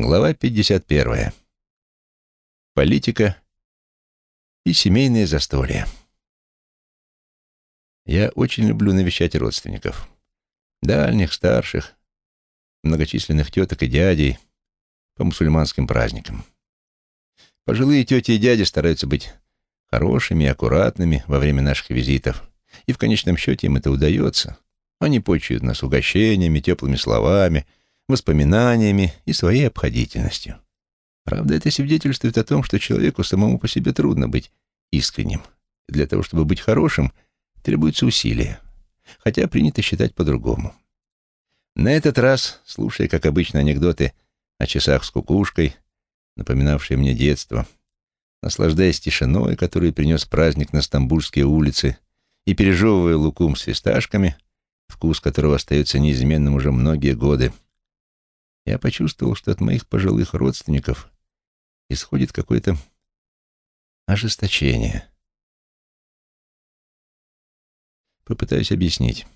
Глава 51. Политика и семейные застолья. Я очень люблю навещать родственников. Дальних, старших, многочисленных теток и дядей по мусульманским праздникам. Пожилые тети и дяди стараются быть хорошими и аккуратными во время наших визитов, и в конечном счете им это удается. Они почуют нас угощениями, теплыми словами — воспоминаниями и своей обходительностью. Правда, это свидетельствует о том, что человеку самому по себе трудно быть искренним. для того, чтобы быть хорошим, требуется усилие. Хотя принято считать по-другому. На этот раз, слушая, как обычно, анекдоты о часах с кукушкой, напоминавшие мне детство, наслаждаясь тишиной, которую принес праздник на Стамбульские улицы, и пережевывая лукум с фисташками, вкус которого остается неизменным уже многие годы, я почувствовал, что от моих пожилых родственников исходит какое-то ожесточение. Попытаюсь объяснить.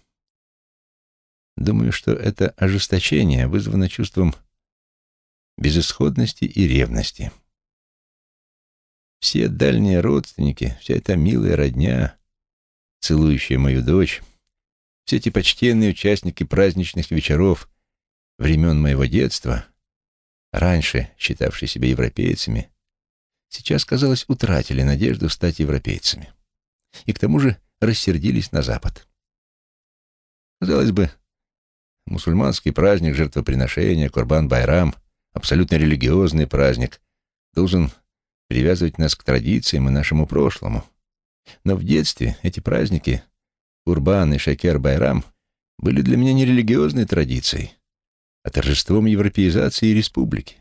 Думаю, что это ожесточение вызвано чувством безысходности и ревности. Все дальние родственники, вся эта милая родня, целующая мою дочь, все эти почтенные участники праздничных вечеров времен моего детства, раньше считавшие себя европейцами, сейчас, казалось, утратили надежду стать европейцами. И к тому же рассердились на Запад. Казалось бы, мусульманский праздник жертвоприношения, Курбан-Байрам, абсолютно религиозный праздник, должен привязывать нас к традициям и нашему прошлому. Но в детстве эти праздники, Курбан и Шакер-Байрам, были для меня не религиозной традицией, а торжеством европеизации и республики.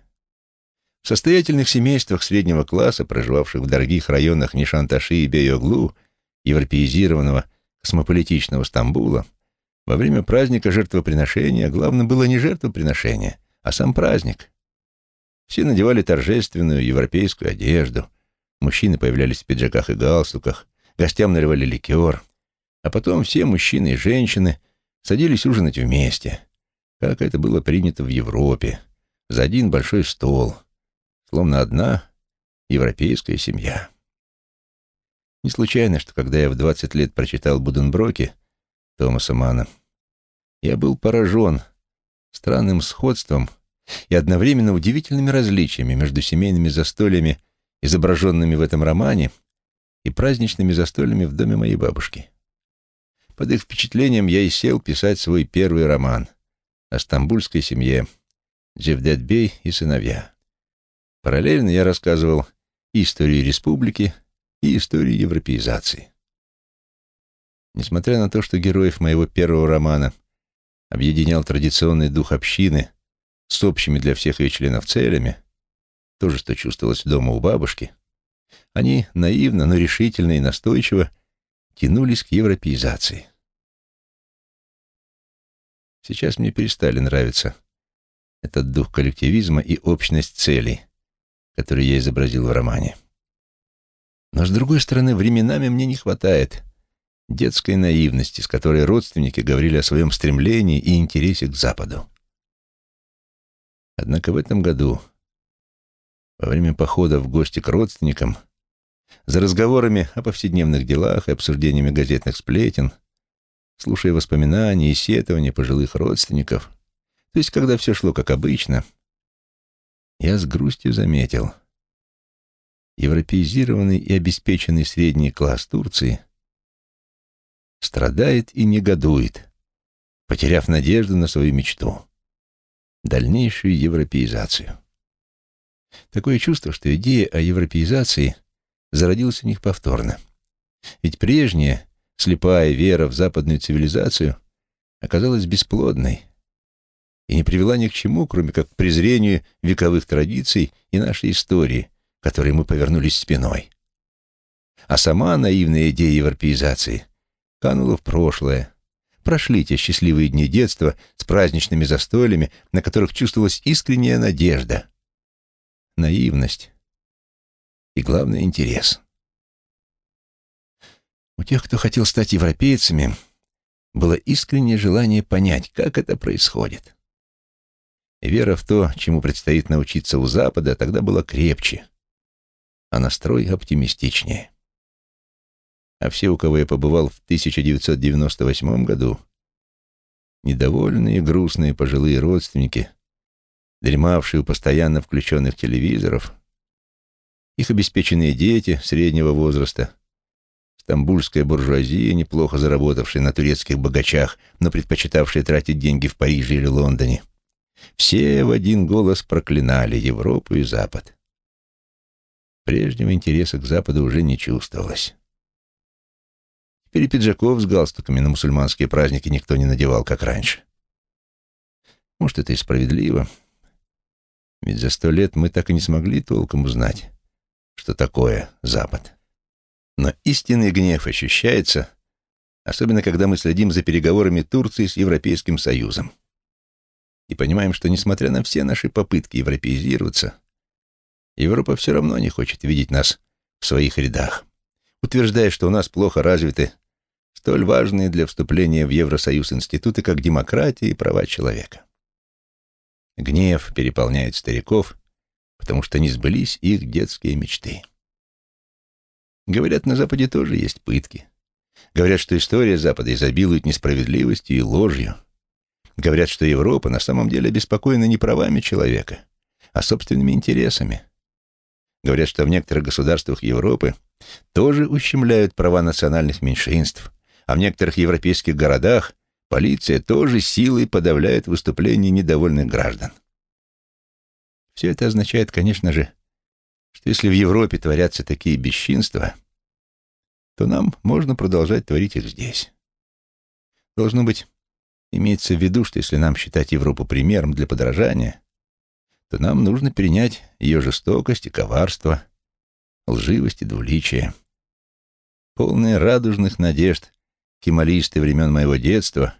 В состоятельных семействах среднего класса, проживавших в дорогих районах Нишанташи и Бейоглу, европеизированного космополитичного Стамбула, во время праздника жертвоприношения главным было не жертвоприношение, а сам праздник. Все надевали торжественную европейскую одежду, мужчины появлялись в пиджаках и галстуках, гостям наливали ликер, а потом все мужчины и женщины садились ужинать вместе – как это было принято в Европе, за один большой стол, словно одна европейская семья. Не случайно, что когда я в 20 лет прочитал Буденброки Томаса Мана, я был поражен странным сходством и одновременно удивительными различиями между семейными застольями, изображенными в этом романе, и праздничными застольями в доме моей бабушки. Под их впечатлением я и сел писать свой первый роман — о стамбульской семье Джевдет-бей и сыновья. Параллельно я рассказывал историю республики, и историю европеизации. Несмотря на то, что героев моего первого романа объединял традиционный дух общины с общими для всех ее членов целями, то же, что чувствовалось дома у бабушки, они наивно, но решительно и настойчиво тянулись к европеизации. Сейчас мне перестали нравиться этот дух коллективизма и общность целей, который я изобразил в романе. Но, с другой стороны, временами мне не хватает детской наивности, с которой родственники говорили о своем стремлении и интересе к Западу. Однако в этом году, во время похода в гости к родственникам, за разговорами о повседневных делах и обсуждениями газетных сплетен, слушая воспоминания и сетования пожилых родственников, то есть когда все шло как обычно, я с грустью заметил. Европеизированный и обеспеченный средний класс Турции страдает и негодует, потеряв надежду на свою мечту — дальнейшую европеизацию. Такое чувство, что идея о европеизации зародилась у них повторно. Ведь прежняя, слепая вера в западную цивилизацию оказалась бесплодной и не привела ни к чему, кроме как к презрению вековых традиций и нашей истории, которой мы повернулись спиной. А сама наивная идея европеизации канула в прошлое. Прошли те счастливые дни детства с праздничными застольями, на которых чувствовалась искренняя надежда, наивность и, главное, интерес. У тех, кто хотел стать европейцами, было искреннее желание понять, как это происходит. И вера в то, чему предстоит научиться у Запада, тогда была крепче, а настрой оптимистичнее. А все, у кого я побывал в 1998 году, недовольные, грустные пожилые родственники, дремавшие у постоянно включенных телевизоров, их обеспеченные дети среднего возраста, стамбульская буржуазия, неплохо заработавшая на турецких богачах, но предпочитавшая тратить деньги в Париже или Лондоне, все в один голос проклинали Европу и Запад. Прежнего интереса к Западу уже не чувствовалось. Теперь пиджаков с галстуками на мусульманские праздники никто не надевал, как раньше. Может, это и справедливо. Ведь за сто лет мы так и не смогли толком узнать, что такое Запад. Но истинный гнев ощущается, особенно когда мы следим за переговорами Турции с Европейским Союзом. И понимаем, что, несмотря на все наши попытки европеизироваться, Европа все равно не хочет видеть нас в своих рядах, утверждая, что у нас плохо развиты столь важные для вступления в Евросоюз институты, как демократия и права человека. Гнев переполняет стариков, потому что не сбылись их детские мечты. Говорят, на Западе тоже есть пытки. Говорят, что история Запада изобилует несправедливостью и ложью. Говорят, что Европа на самом деле обеспокоена не правами человека, а собственными интересами. Говорят, что в некоторых государствах Европы тоже ущемляют права национальных меньшинств, а в некоторых европейских городах полиция тоже силой подавляет выступления недовольных граждан. Все это означает, конечно же, что если в Европе творятся такие бесчинства, то нам можно продолжать творить их здесь. Должно быть, имеется в виду, что если нам считать Европу примером для подражания, то нам нужно перенять ее жестокость и коварство, лживость и двуличие. Полные радужных надежд кемалисты времен моего детства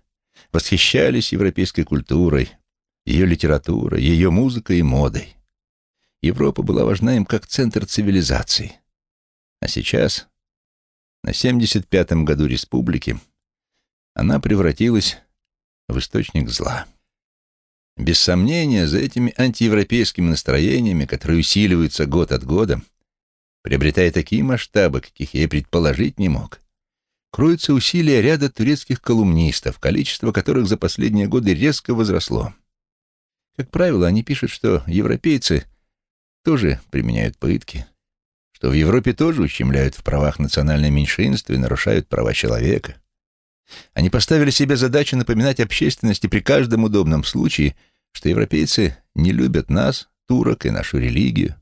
восхищались европейской культурой, ее литературой, ее музыкой и модой. Европа была важна им как центр цивилизации. А сейчас, на 75-м году республики, она превратилась в источник зла. Без сомнения, за этими антиевропейскими настроениями, которые усиливаются год от года, приобретая такие масштабы, каких я и предположить не мог, кроются усилия ряда турецких колумнистов, количество которых за последние годы резко возросло. Как правило, они пишут, что европейцы тоже применяют пытки, что в Европе тоже ущемляют в правах национальное меньшинство и нарушают права человека. Они поставили себе задачу напоминать общественности при каждом удобном случае, что европейцы не любят нас, турок и нашу религию.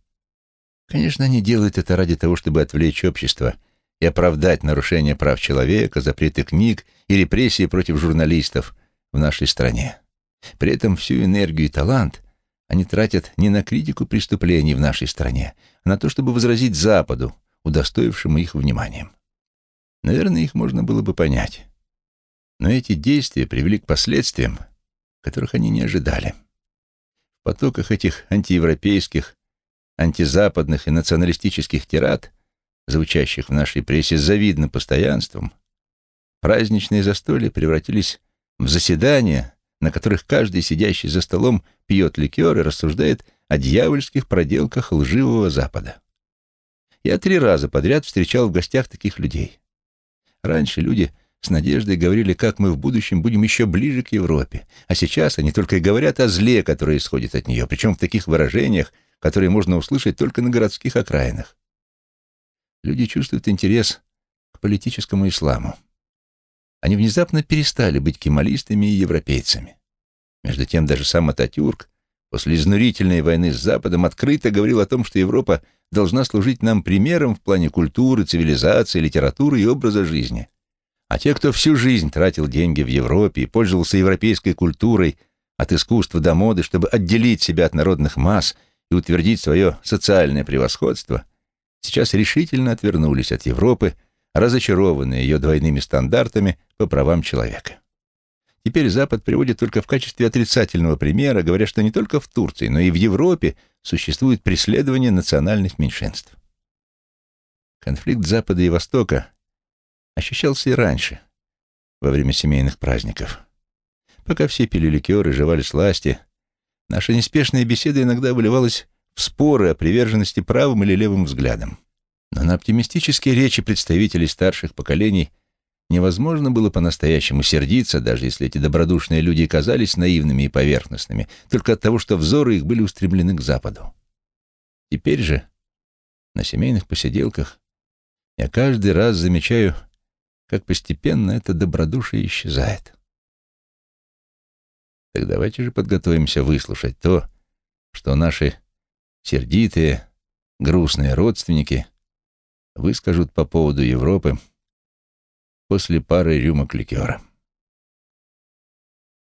Конечно, они делают это ради того, чтобы отвлечь общество и оправдать нарушение прав человека, запреты книг и репрессии против журналистов в нашей стране. При этом всю энергию и талант они тратят не на критику преступлений в нашей стране, а на то, чтобы возразить Западу, удостоившему их вниманием. Наверное, их можно было бы понять. Но эти действия привели к последствиям, которых они не ожидали. В потоках этих антиевропейских, антизападных и националистических тирад, звучащих в нашей прессе с завидным постоянством, праздничные застолья превратились в заседания, на которых каждый сидящий за столом пьет ликер и рассуждает о дьявольских проделках лживого Запада. Я три раза подряд встречал в гостях таких людей. Раньше люди с надеждой говорили, как мы в будущем будем еще ближе к Европе. А сейчас они только и говорят о зле, которое исходит от нее, причем в таких выражениях, которые можно услышать только на городских окраинах. Люди чувствуют интерес к политическому исламу. Они внезапно перестали быть кемалистами и европейцами. Между тем даже сам Ататюрк после изнурительной войны с Западом открыто говорил о том, что Европа должна служить нам примером в плане культуры, цивилизации, литературы и образа жизни – а те, кто всю жизнь тратил деньги в Европе и пользовался европейской культурой от искусства до моды, чтобы отделить себя от народных масс и утвердить свое социальное превосходство, сейчас решительно отвернулись от Европы, разочарованные ее двойными стандартами по правам человека. Теперь Запад приводит только в качестве отрицательного примера, говоря, что не только в Турции, но и в Европе существует преследование национальных меньшинств. Конфликт Запада и Востока ощущался и раньше, во время семейных праздников. Пока все пили ликер и жевали сласти, Наша неспешная беседа иногда выливалась в споры о приверженности правым или левым взглядам. Но на оптимистические речи представителей старших поколений невозможно было по-настоящему сердиться, даже если эти добродушные люди казались наивными и поверхностными, только от того, что взоры их были устремлены к Западу. Теперь же, на семейных посиделках, я каждый раз замечаю, как постепенно это добродушие исчезает. Так давайте же подготовимся выслушать то, что наши сердитые, грустные родственники выскажут по поводу Европы после пары рюмок ликера.